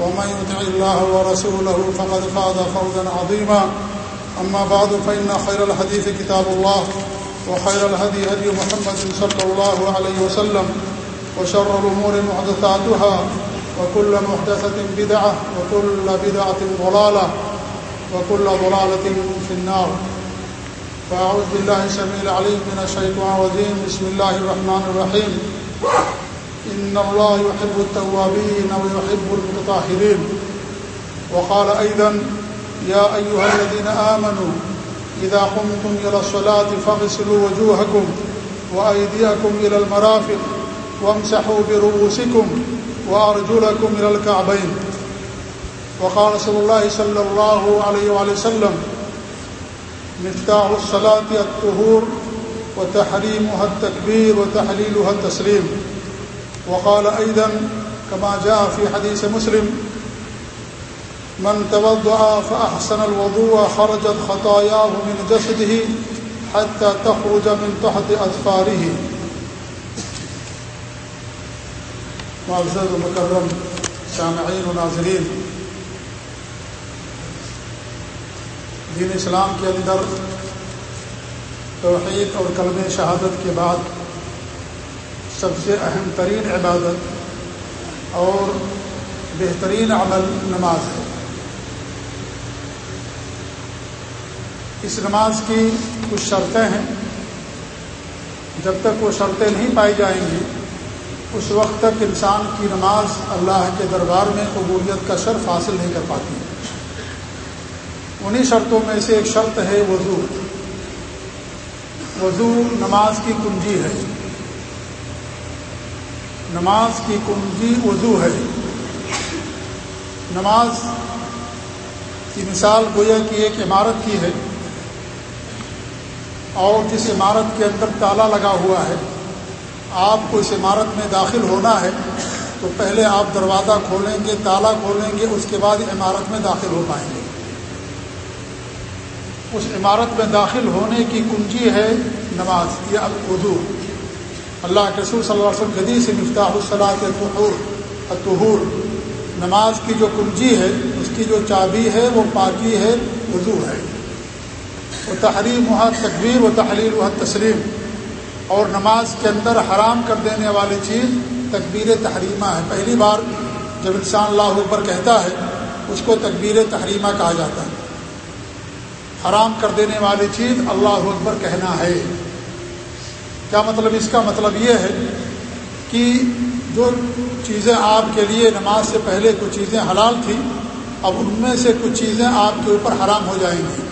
ومن يطع الله ورسوله فقد فاز فوزا عظيما. أما بعد، فإن خير الحديث كتاب الله، وخير الهدي هدي محمد صلى الله عليه وسلم، وشر الأمور محدثاتها، وكل محدثة بدعة، وكل بدعة ضلالة، وكل ضلالة في النار. فأعوذ بالله سميع العليم من الشيطان الرجيم. بسم الله الرحمن الرحيم. إن الله يحب التوابين ويحب المتطهرين. وقال أيضا يا أيها الذين آمنوا، إذا قمتم إلى الصلاة فاغسلوا وجوهكم وأيديكم إلى المرافق وامسحوا برؤوسكم وأرجلكم إلى الكعبين. وقال رسول الله صلى الله عليه وآله وسلم مفتاح الصلاة الطهور وتحريمها التكبير وتحليلها التسليم. وقال أيضا كما جاء في حديث مسلم، من توضع فأحسن الوضوء خرجت خطاياه من جسده حتى تخرج من تحت أظفاره. معزز مكرم سامعين وناظرين، دین اسلام کے اندر توحید اور کلم شہادت کے بعد سب سے اہم ترین عبادت اور بہترین عمل نماز ہے۔ اس نماز کی کچھ شرطیں ہیں۔ جب تک وہ شرطیں نہیں پائی جائیں گی، اس وقت تک انسان کی نماز اللہ کے دربار میں قبولیت کا شرف حاصل نہیں کر پاتی۔ انہی شرطوں میں سے ایک شرط ہے وضو۔ وضو نماز کی کنجی ہے۔ نماز کی کنجی وضو ہے۔ نماز کی مثال گویا کی ایک عمارت کی ہے اور جس عمارت کے اندر تالا لگا ہوا ہے۔ آپ کو اس عمارت میں داخل ہونا ہے تو پہلے آپ دروازہ کھولیں گے، تالا کھولیں گے، اس کے بعد عمارت میں داخل ہو پائیں گے۔ اس عمارت میں داخل ہونے کی کنجی ہے نماز یا اردو اللہ کے رسول صلی اللہ علیہ وسلم جدید سے مفتاح الصلاح الطہور۔ نماز کی جو کنجی ہے، اس کی جو چابی ہے، وہ پاکی ہے اردو ہے۔ وہ تحریم و تقبیر و تحریر و تسلیم اور نماز کے اندر حرام کر دینے والی چیز تکبیر تحریمہ ہے۔ پہلی بار جب انسان اللہ اکبر کہتا ہے، اس کو تکبیر تحریمہ کہا جاتا ہے۔ حرام کر دینے والی چیز اللہ اکبر کہنا ہے۔ کیا مطلب اس کا مطلب یہ ہے کہ جو چیزیں آپ کے لیے نماز سے پہلے کچھ چیزیں حلال تھیں، اب ان میں سے کچھ چیزیں آپ کے اوپر حرام ہو جائیں گی۔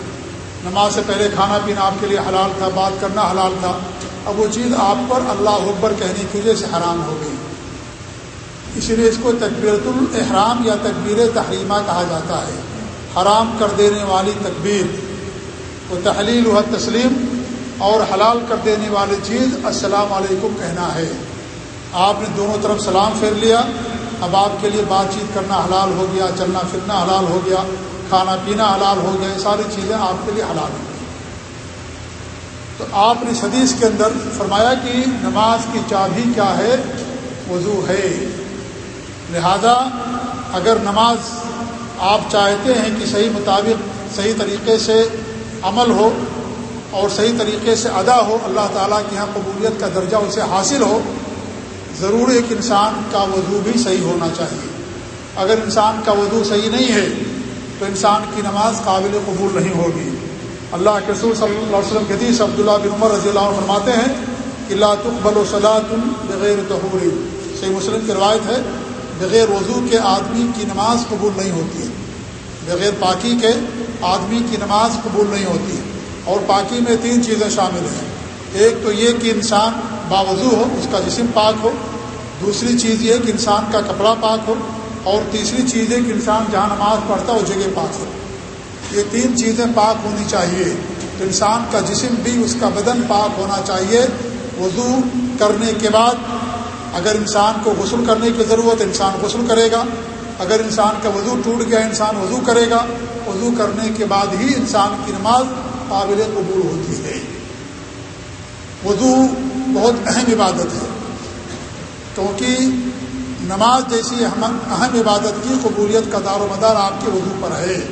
نماز سے پہلے کھانا پینا آپ کے لیے حلال تھا، بات کرنا حلال تھا، اب وہ چیز آپ پر اللہ اکبر کہنے کی وجہ سے حرام ہو گئی۔ اسی لیے اس کو تکبیرت الاحرام یا تکبیر تحریمہ کہا جاتا ہے۔ حرام کر دینے والی تکبیر، وہ تحلیل و تسلیم اور حلال کر دینے والی چیز السلام علیکم کہنا ہے۔ آپ نے دونوں طرف سلام پھیر لیا۔ اب آپ کے لیے بات چیت کرنا حلال ہو گیا، چلنا پھرنا حلال ہو گیا، کھانا پینا حلال ہو گیا، یہ ساری چیزیں آپ کے لیے حلال ہو گئی تو آپ نے حدیث کے اندر فرمایا کہ نماز کی چابی کیا ہے؟ وضو ہے۔ لہذا اگر نماز آپ چاہتے ہیں کہ صحیح مطابق، صحیح طریقے سے عمل ہو اور صحیح طریقے سے ادا ہو، اللہ تعالیٰ کے یہاں قبولیت کا درجہ اسے حاصل ہو، ضرور ایک انسان کا وضو بھی صحیح ہونا چاہیے۔ اگر انسان کا وضو صحیح نہیں ہے، تو انسان کی نماز قابل قبول نہیں ہوگی۔ اللہ کے رسول صلی اللہ علیہ وسلم کے حدیث عبداللہ بن عمر رضی اللہ عنہ فرماتے ہیں کہ اللہ تقبل و صلاح بغیر تحوری صحیح مسلم کی روایت ہے، بغیر وضو کے آدمی کی نماز قبول نہیں ہوتی ہے۔ بغیر پاکی کے آدمی کی نماز قبول نہیں ہوتی۔ ہے اور پاکی میں تین چیزیں شامل ہیں۔ ایک تو یہ کہ انسان باوضو ہو، اس کا جسم پاک ہو۔ دوسری چیز یہ کہ انسان کا کپڑا پاک ہو۔ اور تیسری چیز ہے کہ انسان جہاں نماز پڑھتا وہ جگہ پاک ہو۔ یہ تین چیزیں پاک ہونی چاہیے۔ تو انسان کا جسم بھی اس کا بدن پاک ہونا چاہیے۔ وضو کرنے کے بعد اگر انسان کو غسل کرنے کی ضرورت ہے، انسان غسل کرے گا۔ اگر انسان کا وضو ٹوٹ گیا، انسان وضو کرے گا۔ وضو کرنے کے بعد ہی انسان کی نماز قابل قبول ہوتی ہے۔ وضو بہت اہم عبادت ہے۔ کیونکہ نماز جیسی اہم عبادت کی قبولیت کا دار و مدار آپ کے وضو پر ہے۔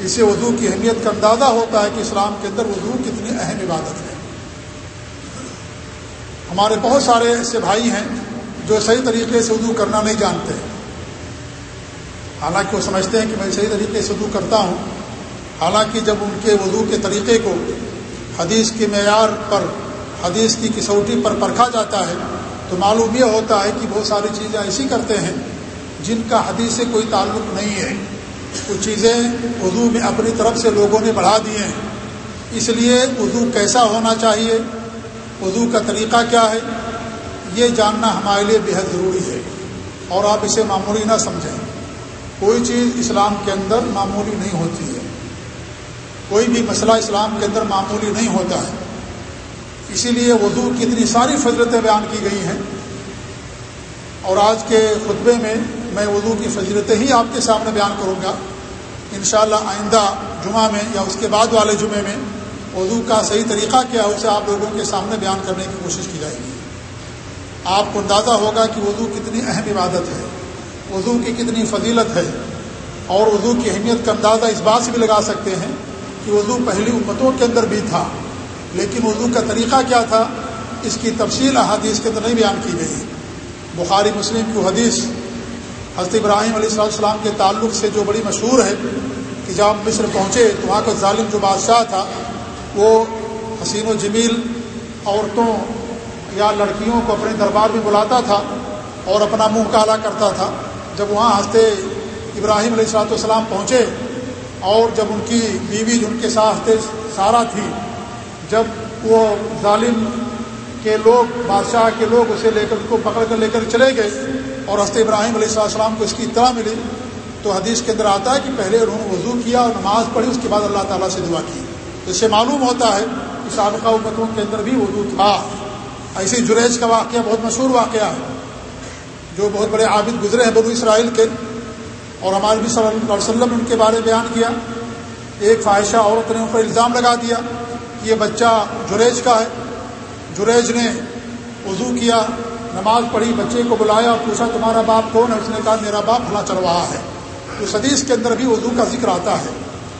اسے وضو کی اہمیت کا اندازہ ہوتا ہے کہ اسلام کے اندر وضو کتنی اہم عبادت ہے۔ ہمارے بہت سارے ایسے بھائی ہیں جو صحیح طریقے سے وضو کرنا نہیں جانتے۔ حالانکہ وہ سمجھتے ہیں کہ میں صحیح طریقے سے وضو کرتا ہوں۔ حالانکہ جب ان کے وضو کے طریقے کو حدیث کے معیار پر، حدیث کی کسوٹی پر پرکھا جاتا ہے، تو معلوم یہ ہوتا ہے کہ بہت ساری چیزیں ایسی کرتے ہیں جن کا حدیث سے کوئی تعلق نہیں ہے۔ کچھ چیزیں اردو میں اپنی طرف سے لوگوں نے بڑھا دی ہیں۔ اس لیے اردو کیسا ہونا چاہیے؟ اردو کا طریقہ کیا ہے؟ یہ جاننا ہمارے لیے بےحد ضروری ہے اور آپ اسے معمولی نہ سمجھیں۔ کوئی چیز اسلام کے اندر معمولی نہیں ہوتی ہے۔ کوئی بھی مسئلہ اسلام کے اندر معمولی نہیں ہوتا ہے۔ اسی لیے اردو کی اتنی ساری فضرتیں بیان کی گئی ہیں۔ اور آج کے خطبے میں میں اردو کی فضیلتیں ہی آپ کے سامنے بیان کروں گا۔ انشاءاللہ آئندہ جمعہ میں یا اس کے بعد والے جمعے میں اردو کا صحیح طریقہ کیا ہے اسے آپ لوگوں کے سامنے بیان کرنے کی کوشش کی جائے گی۔ آپ کو اندازہ ہوگا کہ اردو کتنی اہم عبادت ہے اردو کی کتنی فضیلت ہے اور اردو کی اہمیت کا اندازہ اس بات سے بھی لگا سکتے ہیں کہ اردو پہلی امتوں کے اندر بھی تھا، لیکن اردو کا طریقہ کیا تھا؟ اس کی تفصیل احادیث کے اندر نہیں بیان کی گئی۔ بخاری مسلم کی حدیث حضرت ابراہیم علیہ السلام السلام کے تعلق سے جو بڑی مشہور ہے کہ جب مصر پہنچے تو وہاں کا ظالم جو بادشاہ تھا، وہ حسین و جمیل عورتوں یا لڑکیوں کو اپنے دربار میں بلاتا تھا اور اپنا منہ کالا کرتا تھا۔ جب وہاں ہنستے ابراہیم علیہ السلاۃ والسلام پہنچے اور جب ان کی بیوی جو ان کے ساتھ سارا تھی، جب وہ ظالم کے لوگ، بادشاہ کے لوگ اسے لے کر اس کو پکڑ کر لے کر چلے گئے اور حضرت ابراہیم علیہ السلام کو اس کی اطلاع ملی، تو حدیث کے اندر آتا ہے کہ پہلے انہوں نے وضو کیا اور نماز پڑھی، اس کے بعد اللہ تعالیٰ سے دعا کی۔ تو اس سے معلوم ہوتا ہے کہ سابقہ امتوں کے اندر بھی وضو تھا۔ ایسے جریج کا واقعہ، بہت مشہور واقعہ ہے، جو بہت بڑے عابد گزرے ہیں بنو اسرائیل کے۔ اور ہمارے بھی صلی اللہ علیہ وسلم نے ان کے بارے بیان کیا۔ ایک فواہشہ عورت نے ان پر الزام لگا دیا کہ یہ بچہ جریج کا ہے۔ جریج نے وضو کیا، نماز پڑھی، بچے کو بلایا اور پوچھا، تمہارا باپ کون ہے؟ اس نے کہا، میرا باپ بھلا چل رہا ہے۔ اس حدیث کے اندر بھی وضو کا ذکر آتا ہے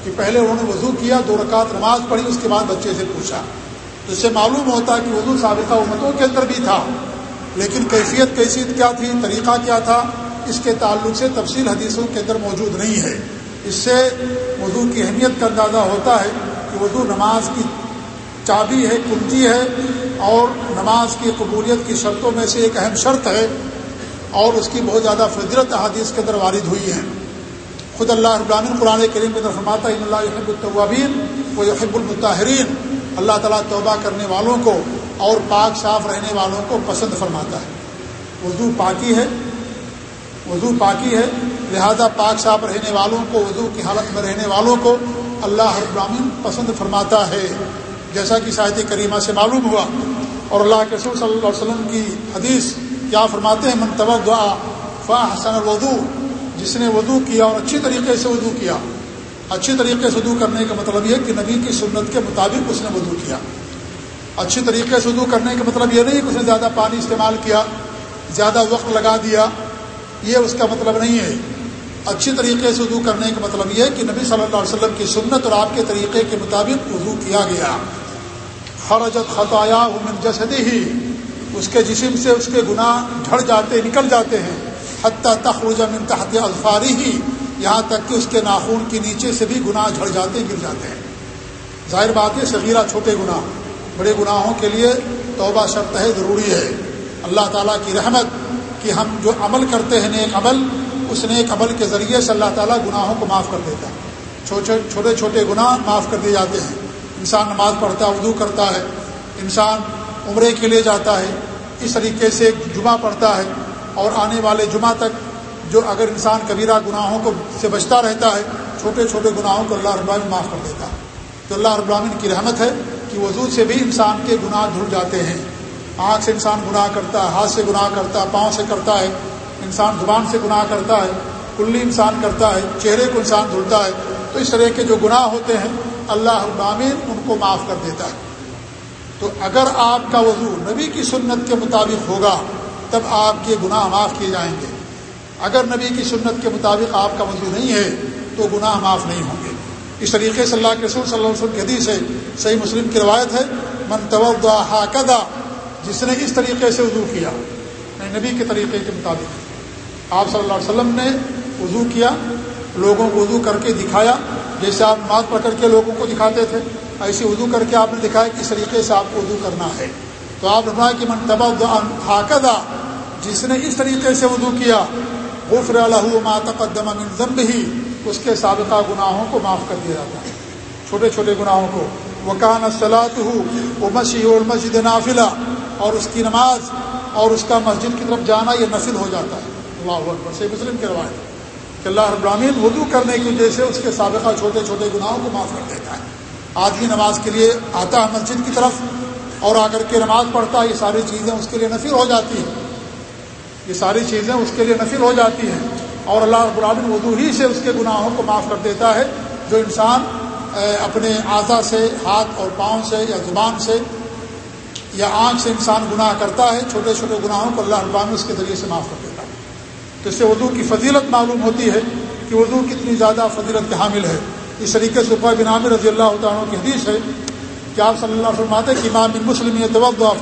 کہ پہلے انہوں نے وضو کیا، دو رکعت نماز پڑھی، اس کے بعد بچے سے پوچھا۔ تو اس سے معلوم ہوتا ہے کہ وضو سابقہ امتوں کے اندر بھی تھا، لیکن کیفیت کیفیت کیا تھی، طریقہ کیا تھا؟ اس کے تعلق سے تفصیل حدیثوں کے اندر موجود نہیں ہے۔ اس سے وضو کی اہمیت کا اندازہ ہوتا ہے کہ وضو نماز کی چابی ہے کنجی ہے اور نماز کی قبولیت کی شرطوں میں سے ایک اہم شرط ہے اور اس کی بہت زیادہ فضرت حدیث کے اندر وارد ہوئی ہیں خود اللہ ابراہین قرآن کریم کے اندر فرماتا ہے اللہ یحب الطوابین و یحب المطاہرین اللہ تعالیٰ توبہ کرنے والوں کو اور پاک صاف رہنے والوں کو پسند فرماتا ہے۔ اردو پاکی ہے وضو پاکی ہے، لہذا پاک صاف رہنے والوں کو، وضو کی حالت میں رہنے والوں کو اللہ ابراہین پسند فرماتا ہے۔ جیسا کہ شاہد کریمہ سے معلوم ہوا اور اللہ کے رسول صلی اللہ علیہ وسلم کی حدیث کیا فرماتے ہیں؟ منتو دعا فا حسن الودو جس نے وضو کیا اور اچھی طریقے سے وضو کیا۔ اچھی طریقے سے وضو کرنے کا مطلب یہ کہ نبی کی سنت کے مطابق اس نے وضو کیا۔ اچھی طریقے سے وضو کرنے کا مطلب یہ نہیں کہ اس نے زیادہ پانی استعمال کیا، زیادہ وقت لگا دیا یہ اس کا مطلب نہیں ہے۔ اچھی طریقے سے وضو کرنے کا مطلب یہ ہے کہ نبی صلی اللہ علیہ وسلم کی سنت اور آپ کے طریقے کے مطابق وضو کیا گیا۔ خرجت خطایا من جسدی ہی اس کے جسم سے اس کے گناہ جھڑ جاتے، نکل جاتے ہیں۔ حتیٰ تخرج من تحت الفاری ہی یہاں تک کہ اس کے ناخون کے نیچے سے بھی گناہ جھڑ جاتے، گر جاتے ہیں۔ ظاہر بات ہے، صغیرہ چھوٹے گناہ۔ بڑے گناہوں کے لیے توبہ شرط ہے، ضروری ہے۔ اللہ تعالیٰ کی رحمت کہ ہم جو عمل کرتے ہیں نیک عمل، اس نیک عمل کے ذریعے سے اللہ تعالیٰ گناہوں کو معاف کر دیتا ہے۔ چھوٹے چھوٹے گناہ معاف کر دیے جاتے ہیں۔ انسان نماز پڑھتا ہے اردو کرتا ہے، انسان عمرے کے لیے جاتا ہے، اس طریقے سے جمعہ پڑھتا ہے اور آنے والے جمعہ تک جو اگر انسان کبیرہ گناہوں کو سے بچتا رہتا ہے، چھوٹے چھوٹے گناہوں کو اللہ رب العالمین معاف کر دیتا ہے۔ تو اللہ رب العالمین کی رحمت ہے کہ وضو سے بھی انسان کے گناہ دھل جاتے ہیں۔ آنکھ سے انسان گناہ کرتا ہے، ہاتھ سے گناہ کرتا ہے، پاؤں سے کرتا ہے، انسان زبان سے گناہ کرتا ہے، کلی انسان کرتا ہے، چہرے کو انسان دھلتا ہے، تو اس طرح کے جو گناہ ہوتے ہیں، اللہ ابامین ان کو معاف کر دیتا ہے۔ تو اگر آپ کا وضو نبی کی سنت کے مطابق ہوگا، تب آپ کے گناہ معاف کیے جائیں گے۔ اگر نبی کی سنت کے مطابق آپ کا وضو نہیں ہے، تو گناہ معاف نہیں ہوں گے۔ اس طریقے سے اللہ کے رسول صلی اللہ علیہ وسلم کی حدیث ہے، صحیح مسلم کی روایت ہے، من تودا جس نے اس طریقے سے وضو کیا یعنی نبی کے طریقے کے مطابق۔ آپ صلی اللہ علیہ وسلم نے وضو کیا، لوگوں کو وضو کر کے دکھایا، جیسے آپ نماز پڑھ کر کے لوگوں کو دکھاتے تھے ایسے وضو کر کے آپ نے دکھایا کہ اس طریقے سے آپ کو وضو کرنا ہے۔ تو آپ نے کہ من تبا جس نے اس طریقے سے وضو کیا، غفر ما تقدم من ہی اس کے سابقہ گناہوں کو معاف کر دیا جاتا ہے۔ چھوٹے چھوٹے گناہوں کو۔ وہ کان ہو وہ مسیح اور مسجد نافلہ اور اس کی نماز اور اس کا مسجد کی طرف جانا یہ نفل ہو جاتا ہے۔ اللہ اکبر۔ سے مسلم کے روایت کہ اللہ ابراہین وضو کرنے کی وجہ سے اس کے سابقہ چھوٹے چھوٹے گناہوں کو معاف کر دیتا ہے۔ آدمی نماز کے لیے آتا ہے مسجد کی طرف اور آ کر کے نماز پڑھتا ہے یہ ساری چیزیں اس کے لیے نفل ہو جاتی ہیں۔ یہ ساری چیزیں اس کے لیے نفل ہو جاتی ہیں۔ اور اللہ رب العالمین وضو ہی سے اس کے گناہوں کو معاف کر دیتا ہے۔ جو انسان اپنے اعضا سے، ہاتھ اور پاؤں سے یا زبان سے یا آنکھ سے انسان گناہ کرتا ہے، چھوٹے چھوٹے گناہوں کو اللہ رب اس کے ذریعے سے معاف کر دیتا ہے۔ تو اس سے اردو کی فضیلت معلوم ہوتی ہے کہ اردو کتنی زیادہ فضیلت کے حامل ہے۔ اس طریقے سے بن عامر رضی اللہ تعالیٰ کی حدیث ہے کہ آپ صلی اللہ علیہ وسلم کہ امام مسلم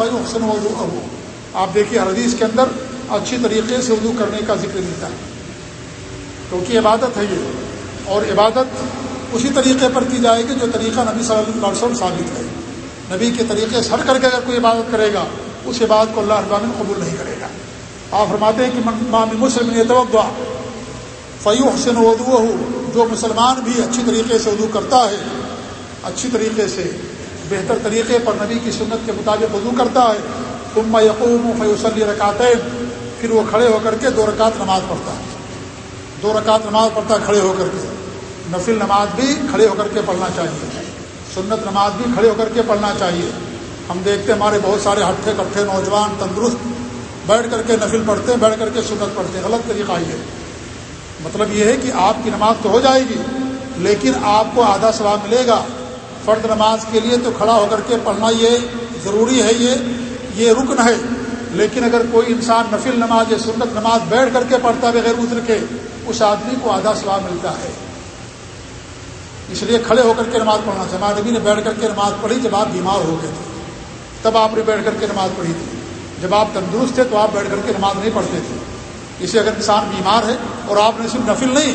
حسن وضو ابو آپ دیکھیے حدیث کے اندر اچھی طریقے سے اردو کرنے کا ذکر ملتا ہے۔ کیونکہ عبادت ہے یہ، اور عبادت اسی طریقے پر کی جائے گی جو طریقہ نبی صلی اللہ علیہ وسلم ثابت ہے۔ نبی کے طریقے سے ہر کر کے اگر کوئی عبادت کرے گا، اس عبادت کو اللہ ابامن قبول نہیں کرے گا۔ آپ فرماتے ہیں کہ مام مسلم نے توقع فیو حسن اردو جو مسلمان بھی اچھی طریقے سے اردو کرتا ہے، اچھی طریقے سے، بہتر طریقے پر نبی کی سنت کے مطابق اردو کرتا ہے تم یقوم فیوسلی رکاتے پھر وہ کھڑے ہو کر کے دو رکعت نماز پڑھتا ہے۔ دو رکعت نماز پڑھتا ہے، کھڑے ہو کر کے۔ نفل نماز بھی کھڑے ہو کر کے پڑھنا چاہیے۔ سنت نماز بھی کھڑے ہو کر کے پڑھنا چاہیے۔ ہم دیکھتے ہمارے بہت سارے ہٹھے کٹھے نوجوان تندرست بیٹھ کر کے نفل پڑھتے ہیں، بیٹھ کر کے سنت پڑھتے ہیں۔ غلط طریقہ یہ مطلب یہ ہے کہ آپ کی نماز تو ہو جائے گی، لیکن آپ کو آدھا ثواب ملے گا۔ فرد نماز کے لیے تو کھڑا ہو کر کے پڑھنا یہ ضروری ہے، یہ یہ رکن ہے۔ لیکن اگر کوئی انسان نفل نماز یا سنت نماز بیٹھ کر کے پڑھتا ہے بغیر اتر کے، اس آدمی کو آدھا ثواب ملتا ہے۔ اس لیے کھڑے ہو کر کے نماز پڑھنا۔ چاہیے ہمارے نبی نے بیٹھ کر کے نماز پڑھی، جب آپ بیمار ہو گئے تھے۔ تب آپ نے بیٹھ کر کے نماز پڑھی تھی۔ جب آپ تندرست تھے تو آپ بیٹھ کر کے نماز نہیں پڑھتے تھے۔ اسے اگر انسان بیمار ہے اور آپ نے صرف نفل نہیں،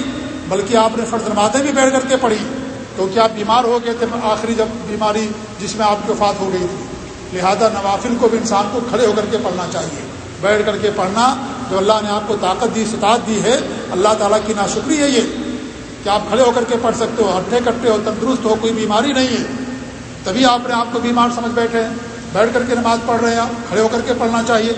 بلکہ آپ نے فرض نمازیں بھی بیٹھ کر کے پڑھی، کیونکہ آپ بیمار ہو گئے تھے، آخری جب بیماری جس میں آپ کی وفات ہو گئی تھی۔ لہذا نوافل کو بھی انسان کو کھڑے ہو کر کے پڑھنا چاہیے۔ بیٹھ کر کے پڑھنا جو اللہ نے آپ کو طاقت دی ستاعت دی ہے، اللہ تعالیٰ کی ناشکری ہے یہ۔ کہ آپ کھڑے ہو کر کے پڑھ سکتے ہو، ہٹھے کٹھے ہو، تندرست ہو، کوئی بیماری نہیں ہے۔ تبھی آپ نے آپ کو بیمار سمجھ بیٹھے ہیں۔ بیٹھ کر کے نماز پڑھ رہے ہیں کھڑے ہو کر کے پڑھنا چاہیے۔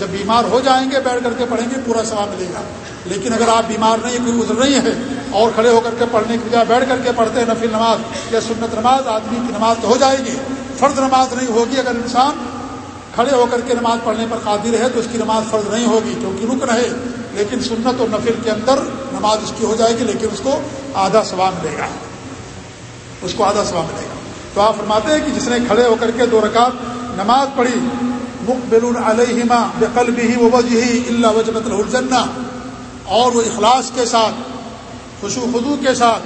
جب بیمار ہو جائیں گے، بیٹھ کر کے پڑھیں گے، پورا ثواب ملے گا۔ لیکن اگر آپ بیمار نہیں، کوئی گزر نہیں ہے، اور کھڑے ہو کر کے پڑھنے کی بجائے بیٹھ کر کے پڑھتے ہیں، نفل نماز یا سنت نماز، آدمی کی نماز تو ہو جائے گی۔ فرض نماز نہیں ہوگی اگر انسان کھڑے ہو کر کے نماز پڑھنے پر قادر ہے، تو اس کی نماز فرض نہیں ہوگی، کیونکہ رکن ہے۔ لیکن سنت اور نفل کے اندر نماز اس کی ہو جائے گی، لیکن اس کو آدھا ثواب ملے گا۔ اس کو آدھا ثواب ملے گا۔ تو آپ فرماتے ہیں کہ جس نے کھڑے ہو کر کے دو رکعت نماز پڑھی مقبل علیہما بقل بھی وہ وجہ ہی اللہ وجمت الجنہ، اور وہ اخلاص کے ساتھ، خوشو خدو کے ساتھ،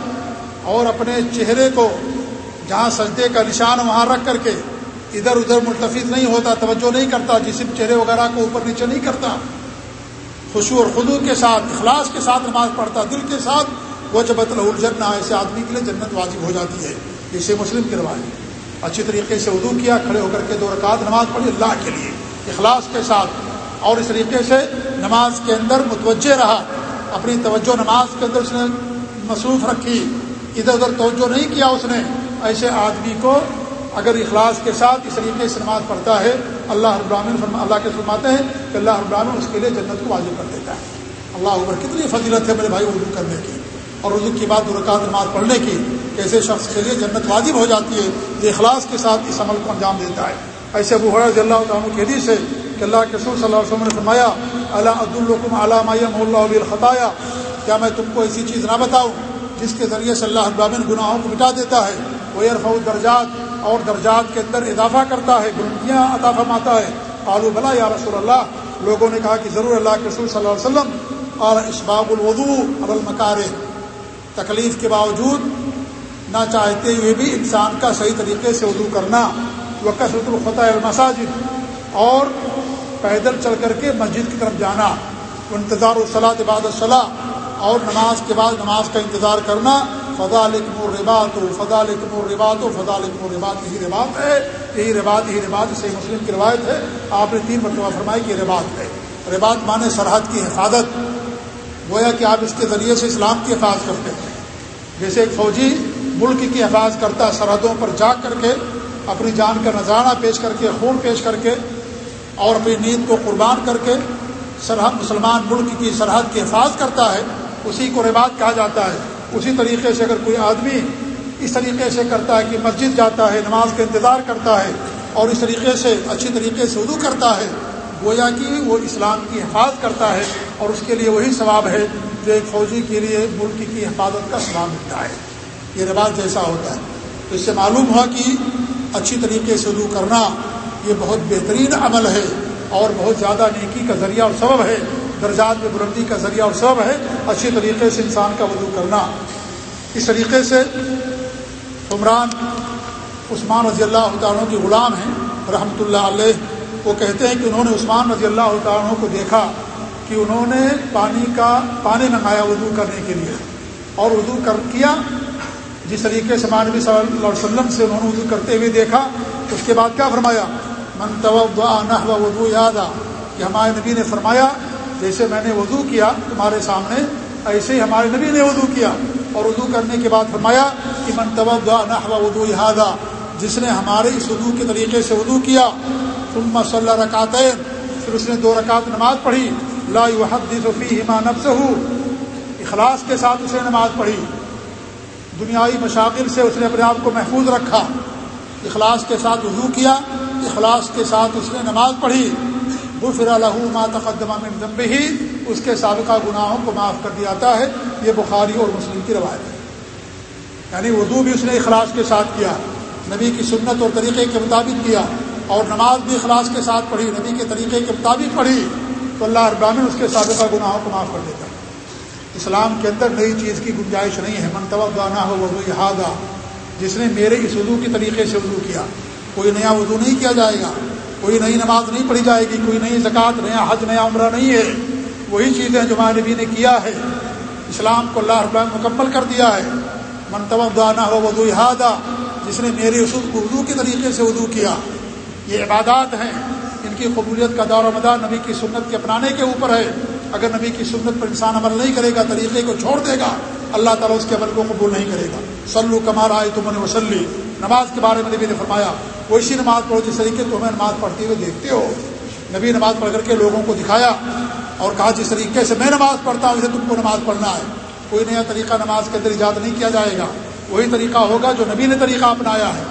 اور اپنے چہرے کو جہاں سجدے کا نشان وہاں رکھ کر کے، ادھر ادھر ملتفظ نہیں ہوتا، توجہ نہیں کرتا، جسم چہرے وغیرہ کو اوپر نیچے نہیں کرتا۔ خوشو اور خدو کے ساتھ، اخلاص کے ساتھ نماز پڑھتا، دل کے ساتھ وہ جب الجن ایسے آدمی کے لیے جنت واجب ہو جاتی ہے۔ اسے مسلم کی روایت اچھی طریقے سے اردو کیا، کھڑے ہو کر کے دو رکعت نماز پڑھی اللہ کے لیے۔ اخلاص کے ساتھ اور اس طریقے سے نماز کے اندر متوجہ رہا۔ اپنی توجہ نماز کے اندر اس نے مصروف رکھی۔ ادھر ادھر توجہ نہیں کیا اس نے۔ ایسے آدمی کو اگر اخلاص کے ساتھ اس طریقے سے نماز پڑھتا ہے اللہ ابراہین اللہ کے فرماتے ہیں کہ اللہ ابراہین اس کے لیے جنت کو واضح کر دیتا ہے۔ اللہ عبر کتنی فضیلت ہے میرے بھائی اردو کرنے کی اور اردو کی بات درکات نماز پڑھنے کی کیسے شخص کے لیے جنت واجب ہو جاتی ہے، یہ اخلاص کے ساتھ اس عمل کو انجام دیتا ہے۔ ایسے ابو رضی اللہ تعالیٰ کی حدیث ہے کہ اللہ کے سور صلی اللہ علیہ وسلم نے فرمایا اللہ عبد الرکم علامہ اللہ علیہ الخطایا کیا میں تم کو ایسی چیز نہ بتاؤں جس کے ذریعے سے اللہ ابراہین گناہوں کو مٹا دیتا ہے؟ وہ عرف درجات اور درجات کے اندر اضافہ کرتا ہے بلندیاں عطا فرماتا ہے۔ آلو بلا یا رسول اللہ۔ لوگوں نے کہا کہ ضرور اللہ کے رسول صلی اللہ علیہ وسلم۔ اور اشباب الوضو المکار تکلیف کے باوجود نہ چاہتے ہوئے بھی انسان کا صحیح طریقے سے وضو کرنا۔ وہ کثرت الفتح المساجد۔ اور پیدل چل کر کے مسجد کی طرف جانا۔ انتظار الصلاۃ عباد الصلاح اور نماز کے بعد نماز کا انتظار کرنا۔ فضا لکم الربات و فضا لکم الربات و فضا لکم الربات یہی ربات ہے، یہی ربات یہی ربات صحیح مسلم کی روایت ہے۔ آپ نے تین مرتبہ فرمائی کہ ربات ہے۔ ربات مانے سرحد کی حفاظت، گویا کہ آپ اس کے ذریعے سے اسلام کی حفاظت کرتے ہیں۔ جیسے ایک فوجی ملک کی حفاظت کرتا ہے سرحدوں پر جا کر کے، اپنی جان کا نذرانہ پیش کر کے، خون پیش کر کے، اور اپنی نیند کو قربان کر کے سرحد، مسلمان ملک کی سرحد کی حفاظت کرتا ہے، اسی کو ربات کہا جاتا ہے۔ اسی طریقے سے اگر کوئی آدمی اس طریقے سے کرتا ہے کہ مسجد جاتا ہے، نماز کا انتظار کرتا ہے اور اس طریقے سے، اچھی طریقے سے اردو کرتا ہے، گویا کہ وہ اسلام کی حفاظت کرتا ہے اور اس کے لیے وہی ثواب ہے جو ایک فوجی کے لیے ملک کی حفاظت کا ثواب ملتا ہے۔ یہ رواج جیسا ہوتا ہے۔ تو اس سے معلوم ہوا کہ اچھی طریقے سے اردو کرنا یہ بہت بہترین عمل ہے اور بہت زیادہ نیکی کا ذریعہ اور سبب ہے۔ درجات میں بلندی کا ذریعہ اور سبب ہے اچھی طریقے سے انسان کا وضو کرنا۔ اس طریقے سے عمران عثمان رضی اللہ تعالیٰ کے غلام ہیں رحمۃ اللہ علیہ۔ وہ کہتے ہیں کہ انہوں نے عثمان رضی اللہ تعالیٰ کو دیکھا کہ انہوں نے پانی کا، پانی منگایا وضو کرنے کے لیے۔ اور وضو کر کیا۔ جس طریقے سے مانوی صلی اللہ علیہ وسلم سے انہوں نے وضو کرتے ہوئے دیکھا، اس کے بعد کیا فرمایا؟ منتو نہ وضو یاد آ کہ ہمارے نبی نے فرمایا جیسے میں نے وضو کیا تمہارے سامنے، ایسے ہی ہمارے نبی نے وضو کیا۔ اور وضو کرنے کے بعد فرمایا کہ منتو نہ وضو یاد جس نے ہمارے اس وضو کے طریقے سے وضو کیا تم صلی رکعت پھر اس نے دو رکعت نماز پڑھی۔ لا يحدث فيهما نفسه، اخلاص کے ساتھ اس نے نماز پڑھی۔ دنیاوی مشاغل سے اس نے اپنے آپ کو محفوظ رکھا۔ اخلاص کے ساتھ وضو کیا، اخلاص کے ساتھ اس نے نماز پڑھی۔ بفر لہو ما تقدمہ میں ذنب اس کے سابقہ گناہوں کو معاف کر دیا جاتا ہے۔ یہ بخاری اور مسلم کی روایت ہے۔ یعنی وضو بھی اس نے اخلاص کے ساتھ کیا، نبی کی سنت اور طریقے کے مطابق کیا، اور نماز بھی اخلاص کے ساتھ پڑھی، نبی کے طریقے کے مطابق پڑھی، تو اللہ ابراہین اس کے سابقہ گناہوں کو معاف کر دیتا ہے۔ اسلام کے اندر نئی چیز کی گنجائش نہیں ہے۔ منتو گانا ہو وضو احادہ جس نے میرے اس وضو کے طریقے سے وضو کیا، کوئی نیا وضو نہیں کیا جائے گا۔ کوئی نئی نماز نہیں پڑھی جائے گی، کوئی نئی زکوٰۃ نیا حج، نیا عمرہ نہیں ہے۔ وہی چیزیں جو ہمارے نبی نے کیا ہے، اسلام کو اللہ رب مکمل کر دیا ہے۔ منتو گانا ہو وضو احادہ جس نے میرے اصول کو اردو کے طریقے سے وضو کیا۔ یہ عبادات ہیں۔ ان کی قبولیت کا دور و مدار نبی کی سنت کے اپنانے کے اوپر ہے۔ اگر نبی کی سنت پر انسان عمل نہیں کرے گا، طریقے کو چھوڑ دے گا، اللہ تعالیٰ اس کے عمل کو قبول نہیں کرے گا۔ سلو کمار آئے تم نے وسلی۔ نماز کے بارے میں نبی نے فرمایا ویسی نماز پڑھو جس طریقے تمہیں نماز پڑھتے ہوئے دیکھتے ہو۔ نبی نماز پڑھ کر کے لوگوں کو دکھایا اور کہا، جس طریقے سے میں نماز پڑھتا ہوں، اسے تم کو نماز پڑھنا ہے۔ کوئی نیا طریقہ نماز کے اندر ایجاد نہیں کیا جائے گا۔ وہی طریقہ ہوگا جو نبی نے طریقہ اپنایا ہے۔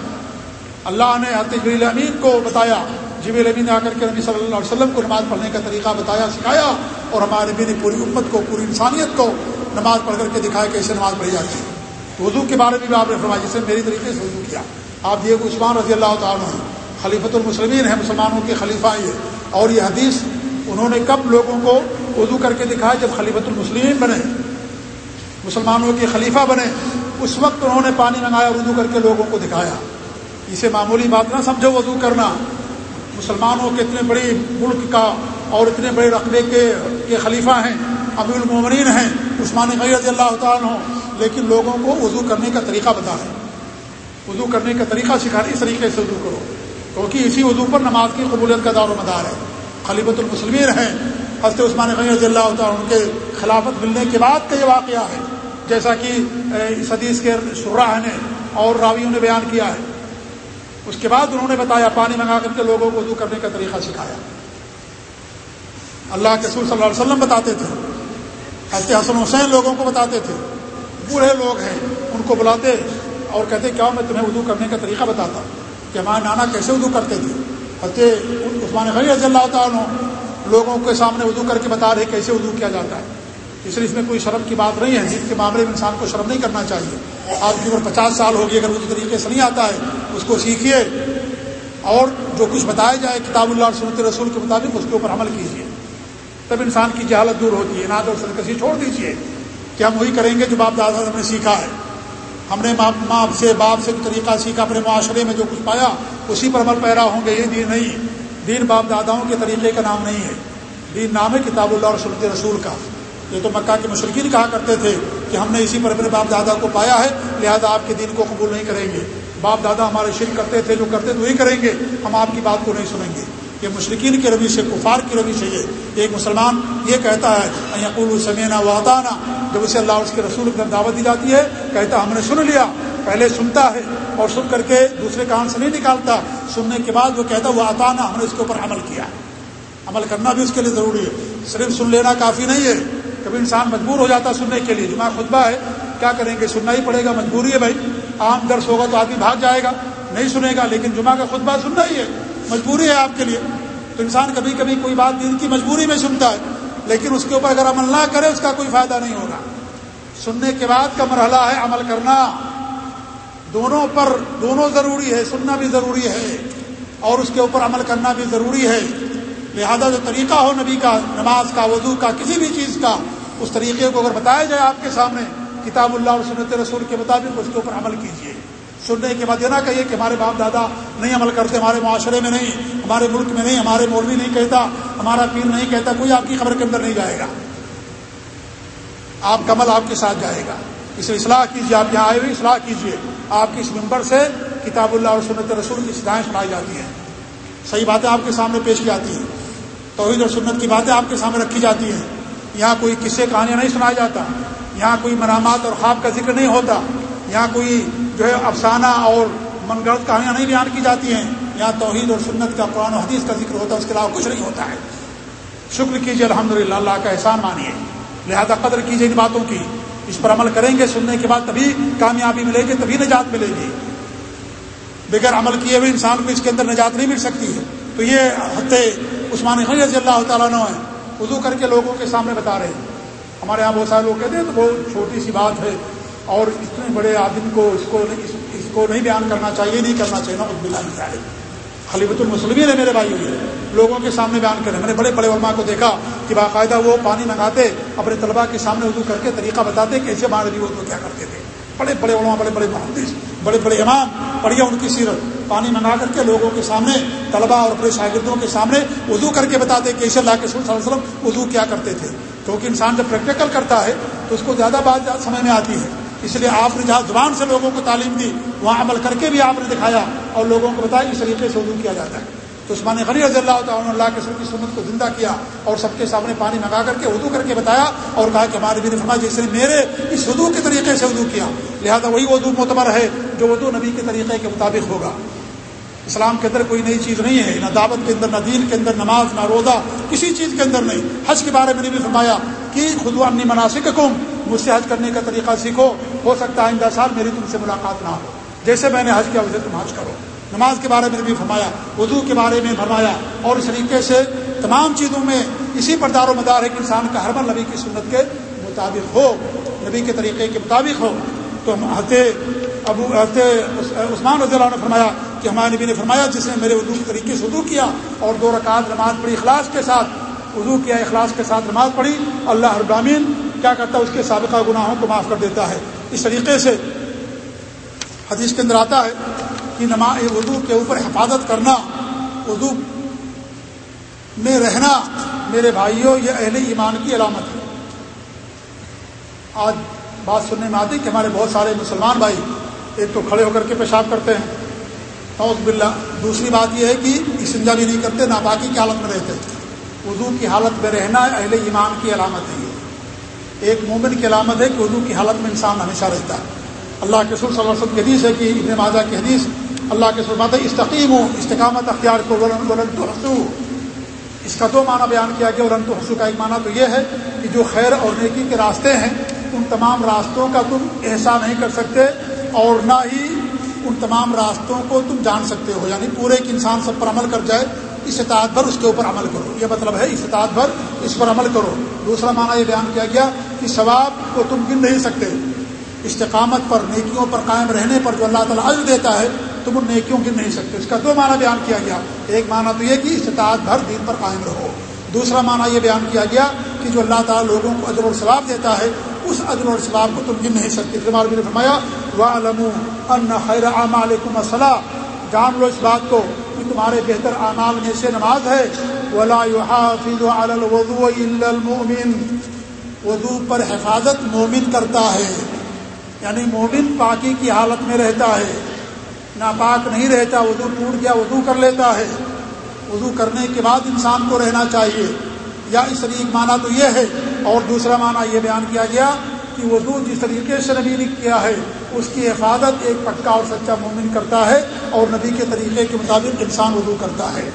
اللہ نے جبریل امین کو بتایا۔ جبیل امین نے آ کر کے نبی صلی اللہ علیہ وسلم کو نماز پڑھنے کا طریقہ بتایا، سکھایا اور ہمارے نبی نے پوری امت کو، پوری انسانیت کو نماز پڑھ کر کے دکھایا کہ اسے نماز پڑھی جاتی ہے۔ وضو کے بارے میں بھی آپ نے فرمایا، جسے میری طریقے سے وضو کیا۔ آپ یہ عثمان رضی اللہ تعالیٰ خلیفۃ المسلمین ہیں، مسلمانوں کے خلیفہ یہ۔ اور یہ حدیث انہوں نے کب لوگوں کو وضو کر کے دکھایا؟ جب خلیفۃ المسلمین بنے، مسلمانوں کے خلیفہ بنے، اس وقت انہوں نے پانی منگایا، وضو کر کے لوگوں کو دکھایا۔ اسے معمولی بات نہ سمجھو، وضو کرنا۔ مسلمانوں کے اتنے بڑی ملک کا اور اتنے بڑے رقبے کے خلیفہ ہیں ابی المومنین ہیں، عثمان غیر رضی اللہ تعالیٰ لیکن لوگوں کو وضو کرنے کا طریقہ بتا ہے۔ وضو کرنے کا طریقہ سکھا اس طریقے سے وضو کرو۔ کیونکہ اسی وضو پر نماز کی قبولیت کا دار و مدار ہے۔ خلیبۃ المسلمین ہیں۔ حضرت عثمان غنی رضی اللہ تعالیٰ ان کے خلافت ملنے کے بعد کا یہ واقعہ ہے۔ جیسا کہ اس حدیث کے شراہ نے اور راویوں نے بیان کیا ہے۔ اس کے بعد انہوں نے بتایا، پانی منگا کر کے لوگوں کو وضو کرنے کا طریقہ سکھایا۔ اللہ کے سور صلی اللہ علیہ وسلم بتاتے تھے۔ حضرت حسن حسین لوگوں کو بتاتے تھے۔ بوڑھے لوگ ہیں، ان کو بلاتے اور کہتے کیا میں تمہیں اردو کرنے کا طریقہ بتاتا؟ کہ ہمارے نانا کیسے اردو کرتے تھے؟ حضرت عثمان غنی رضی اللہ تعالیٰ لوگوں کے سامنے اردو کر کے بتا رہے کیسے اردو کیا جاتا ہے۔ اس لیے اس میں کوئی شرم کی بات نہیں ہے، جس کے معاملے میں انسان کو شرم نہیں کرنا چاہیے۔ آپ کی عمر پچاس سال ہوگی، اگر اردو طریقے سے نہیں آتا ہے، اس کو سیکھیے اور جو کچھ بتایا جائے کتاب اللہ اور سنت رسول کے مطابق، اس کے اوپر عمل کیجیے۔ تب انسان کی جہالت دور ہوتی ہے ناد اور سرکشی چھوڑ دیجیے۔ کہ ہم وہی کریں گے جو باپ دادا ہم نے سیکھا ہے۔ ہم نے ماں سے باپ سے طریقہ سیکھا، اپنے معاشرے میں جو کچھ پایا، اسی پر عمل پیرا ہوں گے، یہ دین نہیں دین باپ داداؤں کے طریقے کا نام نہیں ہے۔ دین نام ہے کتاب اللہ اور سنت رسول کا۔ یہ تو مکہ کے مشرقین کہا کرتے تھے کہ ہم نے اسی پر اپنے باپ دادا کو پایا ہے، لہذا آپ کے دین کو قبول نہیں کریں گے۔ باپ دادا ہمارے شرک کرتے تھے، جو کرتے تھے وہی کریں گے، ہم آپ کی بات کو نہیں سنیں گے۔ یہ مشرقین کی رویش ہے کفار کی رویش ہے یہ ایک مسلمان یہ کہتا ہے یقول سمینا وادانہ جب اسے اللہ اس کے رسول کی دعوت دی جاتی ہے، کہتا ہم نے سن لیا، پہلے سنتا ہے اور سن کر کے دوسرے کان سے نہیں نکالتا۔ سننے کے بعد وہ کہتا وہ آتانا ہم نے اس کے اوپر عمل کیا عمل کرنا بھی اس کے لیے ضروری ہے۔ صرف سن لینا کافی نہیں ہے۔ کبھی انسان مجبور ہو جاتا سننے کے لیے۔ جمعہ خطبہ ہے، کیا کریں گے؟ سننا ہی پڑے گا، مجبوری ہے بھائی۔ عام درس ہوگا تو آدمی بھاگ جائے گا، نہیں سنے گا، لیکن جمعہ کا خطبہ سننا ہی ہے۔ مجبوری ہے آپ کے لیے۔ تو انسان کبھی کبھی کوئی بات دین کی مجبوری میں سنتا ہے، لیکن اس کے اوپر اگر عمل نہ کرے، اس کا کوئی فائدہ نہیں ہوگا۔ سننے کے بعد کا مرحلہ ہے عمل کرنا۔ دونوں پر دونوں ضروری ہے، سننا بھی ضروری ہے اور اس کے اوپر عمل کرنا بھی ضروری ہے۔ لہذا جو طریقہ ہو نبی کا، نماز کا، وضو کا، کسی بھی چیز کا، اس طریقے کو اگر بتایا جائے آپ کے سامنے، کتاب اللہ اور سنت رسول کے مطابق، اس کے اوپر عمل کیجیے سننے کے بعد یہ نہ کہیے کہ ہمارے باپ دادا نہیں عمل کرتے، ہمارے معاشرے میں نہیں، ہمارے ملک میں نہیں، ہمارے مولوی نہیں کہتا، ہمارا پیر نہیں کہتا، کوئی آپ کی خبر کے اندر نہیں جائے گا۔ آپ کا عمل آپ کے ساتھ جائے گا۔ اس اصلاح کیجیے آپ یہاں آئے ہوئے، اصلاح کیجیے آپ کی اس ممبر سے کتاب اللہ اور سنت رسول کی سدائیں سنائی جاتی ہیں۔ صحیح باتیں آپ کے سامنے پیش کی جاتی ہیں۔ توحید اور سنت کی باتیں آپ کے سامنے رکھی جاتی ہیں۔ یہاں کوئی قصے کہانیاں نہیں سنایا جاتا، یہاں کوئی منامات اور خواب کا ذکر نہیں ہوتا۔ یہاں کوئی جو ہے افسانہ اور من گڑھ کہانیاں نہیں بیان کی جاتی ہیں۔ یہاں توحید اور سنت کا قرآن و حدیث کا ذکر ہوتا ہے، اس کے علاوہ کچھ نہیں ہوتا ہے۔ شکر کیجیے الحمد اللہ کا احسان مانیے۔ لہذا قدر کیجیے ان باتوں کی۔ اس پر عمل کریں گے، سننے کے بعد تبھی کامیابی ملے گی، تبھی نجات ملے گی۔ بغیر عمل کیے ہوئے انسان کو اس کے اندر نجات نہیں مل سکتی ہے۔ تو یہ حت عثمان رضی اللہ تعالیٰ عنہ ہے اردو کر کے لوگوں کے سامنے بتا رہے ہیں۔ ہمارے یہاں بہت سارے لوگ کہتے ہیں، تو بہت چھوٹی سی بات ہے۔ اور اتنے بڑے آدمی کو اس کو اس, اس کو نہیں بیان کرنا چاہیے نہیں کرنا چاہیے نا بلا خلیبۃ المسلمین ہے میرے بھائی ہوئے لوگوں کے سامنے بیان کریں۔ میں نے بڑے بڑے علماء کو دیکھا کہ باقاعدہ وہ پانی منگاتے اپنے طلبا کے سامنے اردو کر کے طریقہ بتاتے کیسے مانوی اردو کیا کرتے تھے۔ بڑے بڑے علماء بڑے بڑے محدث بڑے بڑے امام پڑھیا ان کی سیرت۔ پانی منگا کر کے لوگوں کے سامنے طلبا اور اپنے شاگردوں کے سامنے اردو کر کے بتاتے کہ اسے اللہ کے صلی اللہ علیہ وسلم اردو کیا کرتے تھے۔ کیونکہ انسان جب پریکٹیکل کرتا ہے تو اس کو زیادہ بات سمجھ میں آتی ہے۔ اس لیے آپ نے جہاں زبان سے لوگوں کو تعلیم دی، وہاں عمل کر کے بھی آپ نے دکھایا اور لوگوں کو بتایا اس طریقے سے اردو کیا جاتا ہے۔ تو عثمان غنی رضی اللہ تعالیٰ اللہ کے سر کی سنت کو زندہ کیا اور سب کے سامنے پانی منگا کر کے اردو کر کے بتایا اور کہا کہ ہمارے بھی فرما جس نے میرے اس اردو کے طریقے سے اردو کیا، لہذا وہی اردو معتبر ہے جو اردو نبی کے طریقے کے مطابق ہوگا۔ اسلام کے اندر کوئی نئی چیز نہیں ہے، نہ دعوت کے اندر، نہ دین کے اندر، نماز، نہ روزہ، کسی چیز کے اندر نہیں۔ حج کے بارے میں نے بھی فرمایا کہ خود و امنی مناسب کم مجھ سے حج کرنے کا طریقہ سیکھو، ہو سکتا ہے آئندہ سال میری تم سے ملاقات نہ ہو۔ جیسے میں نے حج کیا ویسے تم حج کرو۔ نماز کے بارے میں بھی فرمایا اردو کے بارے میں فرمایا، اور اس طریقے سے تمام چیزوں میں اسی پر دار و مدار ہے کہ انسان کا ہر بار نبی کی سنت کے مطابق ہو، نبی کے طریقے کے مطابق ہو۔ تو حضرت ابو، حضرت عثمان رضی اللہ نے فرمایا کہ ہمارے نبی نے فرمایا، جس نے میرے اردو کے طریقے سے اردو کیا اور دو رکعت نماز پڑھی، اخلاص کے ساتھ اردو کیا، اخلاص کے ساتھ نماز پڑھی، اللہ ابرامین کیا کرتا ہے؟ اس کے سابقہ گناہوں کو معاف کر دیتا ہے۔ اس طریقے سے حدیث کے اندر آتا ہے کہ نماز اردو کے اوپر حفاظت کرنا اردو میں رہنا میرے بھائیوں، یہ اہل ایمان کی علامت ہے۔ آج بات سننے میں آتی کہ ہمارے بہت سارے مسلمان بھائی ایک تو کھڑے ہو کر کے پیشاب کرتے ہیں۔ نوز باللہ۔ دوسری بات یہ ہے کہ استنجا بھی نہیں کرتے، ناپاکی کی حالت میں رہتے۔ اردو کی حالت میں رہنا اہل ایمان کی علامت ہے۔ یہ ایک مومن کی علامت ہے کہ اردو کی حالت میں انسان ہمیشہ رہتا ہے۔ اللہ کے سر صلی اللہ علیہ وسلم کی حدیث ہے کہ ابن ماجہ کی حدیث اللہ کے سر ہے استقیم ہوں استقامت اختیار کو حسو اس کا دو معنی بیان کیا گیا ورن تو حسو کا ایک معنی تو یہ ہے کہ جو خیر اور نیکی کے راستے ہیں، ان تمام راستوں کا تم احسان نہیں کر سکتے اور نہ ہی ان تمام راستوں کو تم جان سکتے ہو۔ یعنی پورے ایک انسان سب پر عمل کر جائے استطاعت بھر اس کے اوپر عمل کرو۔ یہ مطلب ہے استطاعت بھر اس پر عمل کرو۔ دوسرا معنی یہ بیان کیا گیا کہ ثواب کو تم گن نہیں سکتے۔ استقامت پر، نیکیوں پر قائم رہنے پر جو اللہ تعالیٰ عزل دیتا ہے، تم ان نیکیوں گن نہیں سکتے۔ اس کا دو معنی بیان کیا گیا۔ ایک معنی تو یہ کہ استطاعت بھر دین پر قائم رہو۔ دوسرا معنی یہ بیان کیا گیا کہ جو اللہ تعالیٰ لوگوں کو اجر و ثواب دیتا ہے، اس اجر و ثواب کو تم گن نہیں سکتے۔ بھی نے فرمایا ان خیر علیکم السلام جان لو اس بات کو کہ تمہارے بہتر اعمال میں سے نماز ہے۔ ولا المؤمن۔ وضو پر حفاظت مومن کرتا ہے۔ یعنی مومن پاکی کی حالت میں رہتا ہے۔ ناپاک نہیں رہتا، وضو ٹوٹ گیا، وضو کر لیتا ہے۔ وضو کرنے کے بعد انسان کو رہنا چاہیے۔ یا اس طریقے معنی تو یہ ہے، اور دوسرا معنی یہ بیان کیا گیا کہ وضو جس طریقے سے نبی نے کیا ہے، اس کی حفاظت ایک پکا اور سچا مومن کرتا ہے، اور نبی کے طریقے کے مطابق انسان وضو کرتا ہے۔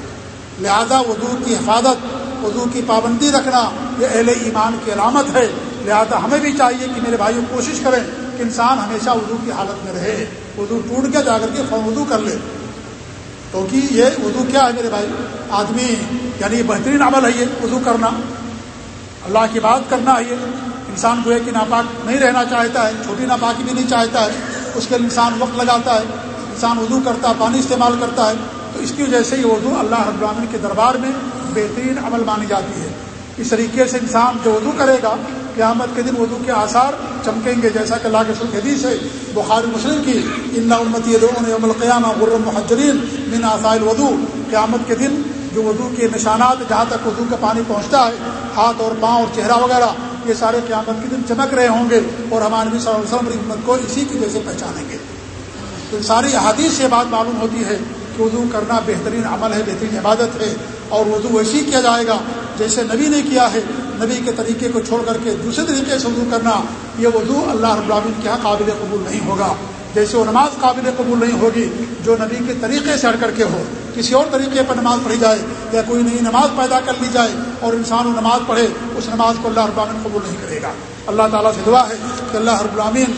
لہذا وضو کی حفاظت وضو کی پابندی رکھنا یہ اہل ایمان کی علامت ہے۔ لہذا ہمیں بھی چاہیے کہ میرے بھائیوں کوشش کریں کہ انسان ہمیشہ وضو کی حالت میں رہے، وضو ٹوٹ کے جا کر کے فون وضو کر لے۔ کیونکہ یہ وضو کیا ہے میرے بھائی؟ آدمی یعنی بہترین عمل ہے یہ، وضو کرنا۔ اللہ کی بات کرنا ہے یہ۔ انسان کو کہ ناپاک نہیں رہنا چاہتا ہے، چھوٹی ناپاکی بھی نہیں چاہتا ہے۔ اس کے لیے انسان وقت لگاتا ہے، انسان وضو کرتا ہے، پانی استعمال کرتا ہے۔ تو اس کی وجہ سے یہ اردو اللہ رب العالمین کے دربار میں بہترین عمل مانی جاتی ہے۔ اس طریقے سے انسان جو وضو کرے گا، قیامت کے دن وضو کے آثار چمکیں گے۔ جیسا کہ اللہ کے سلک حدیث ہے، بخاری مسلم کی، ان امتی یوم القیامہ غرم محجرین من آثار وضو قیامت کے دن جو وضو کے نشانات، جہاں تک وضو کا پانی پہنچتا ہے، ہاتھ اور پاؤں اور چہرہ وغیرہ، یہ سارے قیامت کے دن چمک رہے ہوں گے اور ہمارے نبی صلی اللہ علیہ وسلم کو اسی کی وجہ سے پہچانیں گے۔ تو ساری احادیث سے بات معلوم ہوتی ہے کہ وضو کرنا بہترین عمل ہے، بہترین عبادت ہے۔ اور وضو ویسی کیا جائے گا جیسے نبی نے کیا ہے، نبی کے طریقے کو چھوڑ کر کے دوسرے طریقے سے وضو کرنا، یہ وضو اللہ رب العالمین کے یہاں قابل قبول نہیں ہوگا۔ جیسے وہ نماز قابل قبول نہیں ہوگی، جو نبی کے طریقے سے ہٹ کر کے ہو، کسی اور طریقے پر نماز پڑھی جائے یا کوئی نئی نماز پیدا کر لی جائے اور انسان وہ نماز پڑھے، اس نماز کو اللہ رب العالمین قبول نہیں کرے گا۔ اللہ تعالیٰ سے دعا ہے کہ اللہ رب العالمین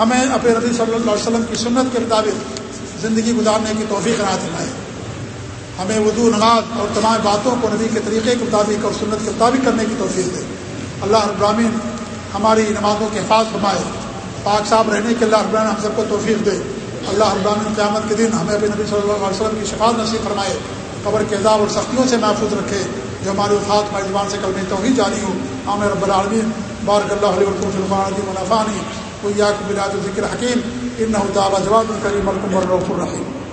ہمیں اپنے نبی صلی اللہ علیہ وسلم کی سنت کے مطابق زندگی گزارنے کی توفیق نہ دلائے ہمیں وضو، نماز اور تمام باتوں کو نبی کے طریقے کے مطابق اور سنت کے مطابق کرنے کی توفیق دے۔ اللہ ابراہین ہماری نمازوں کے حفاظ فرمائے۔ پاک صاحب رہنے کے اللہ ابراہین ہم سب کو توفیق دے۔ اللہ ابراہین قیامت کے دن ہمیں اپنے نبی صلی اللہ علیہ وسلم کی شفاعت نصیب فرمائے۔ قبر کے عذاب اور سختیوں سے محفوظ رکھے۔ جو ہمارے وفات ہماری زبان سے کل توحید جانی ہو عامر رب العالمین۔ بارک اللہ علیہ منافانی کوئی ذکر حکیم۔ ان تعالیٰ جواب کریم الکم الرحیم